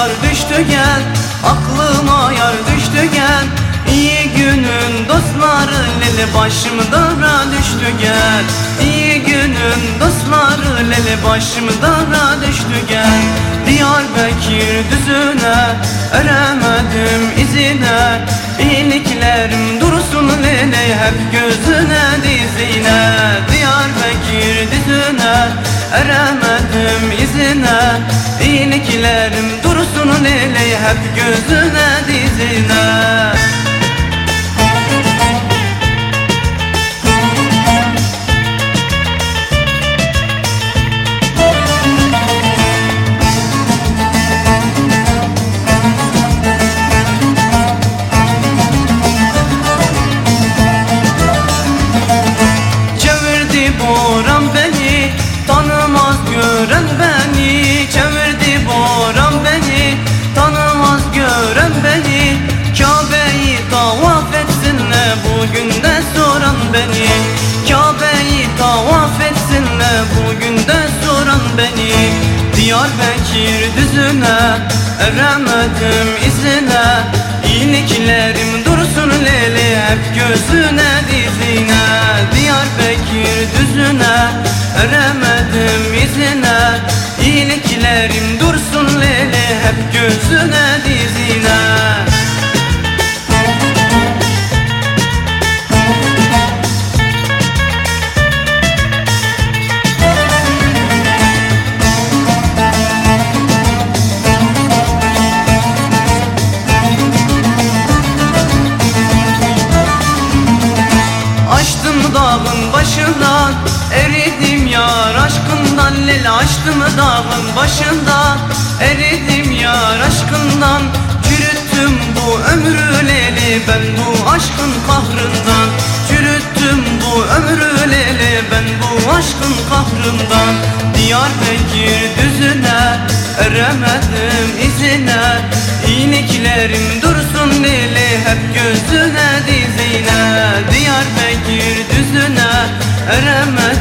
kar düştü gel. Aklıma yar düştü gel. İyi günün dostları lele başımdara düştü gel. İyi günün dostları lele başımdara düştü gel. Diyarbakır düzüne eremedim izine. İyiliklerim dursun lele hep gözüne dizine. Diyarbakır düzüne eremedim izine İyiliklerim dursun lele hep gözüne dizine. Çevirdi beni Diyarbakır düzüne Eremedim izine. İyiliklerim dursun leli Hep gözüne dizine. Diyarbakır düzüne Eremedim izine. İyiliklerim dursun leli Hep gözüne yar aşkından Lel açtım dağın başından Eridim yar aşkından Çürüttüm bu ömrü leli. Ben bu aşkın kahrından Çürüttüm bu ömrü leli. Ben bu aşkın kahrından Diyarbakır düzüne Eremedim izine. İyiliklerim dursun leli Hep gözüne dizine. Diyarbakır düzüne Eremedim